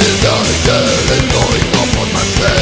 the dead is going up on my face